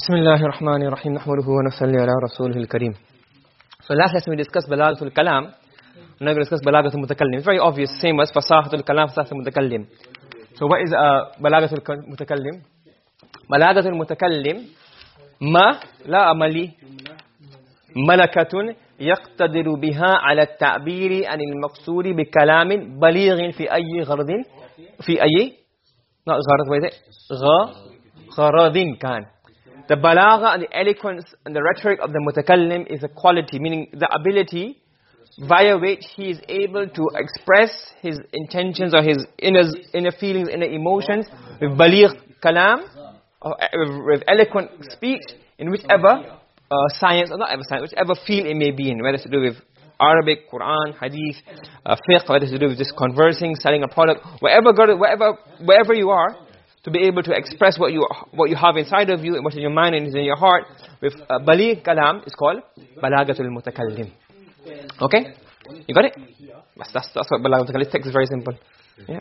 بسم الله الرحمن الرحيم نحمده ونصلي على رسوله الكريم So last lesson we discussed بلاغت الكلام Now we're going to discuss بلاغت المتكلم It's very obvious, same as فصاحة الكلام فصاحة المتكلم So what is uh, بلاغت المتكلم? بلاغت المتكلم ما لا أملي ملكة يقتدر بها على التعبير عن المقصور بكلام بليغ في أي غرض في أي غرض غرض كان the balagha and the eloquence and the rhetoric of the mutakallim is a quality meaning the ability via which he is able to express his intentions or his inner inner feelings inner emotions with baligh kalam or with eloquent speech in whichever uh, science or not ever science whichever field it may be in whether it's to do with Arabic, Quran, Hadith, uh, fiqh, whether it's to do with just conversing, selling a product, wherever, wherever, wherever you are, to be able to express what you what you have inside of you and what's in your mind and is in your heart with uh, baligh kalam is called balagatul mutakallim. Okay? You got it? That's that's, that's what balagatul mutakallim text is very simple. Yeah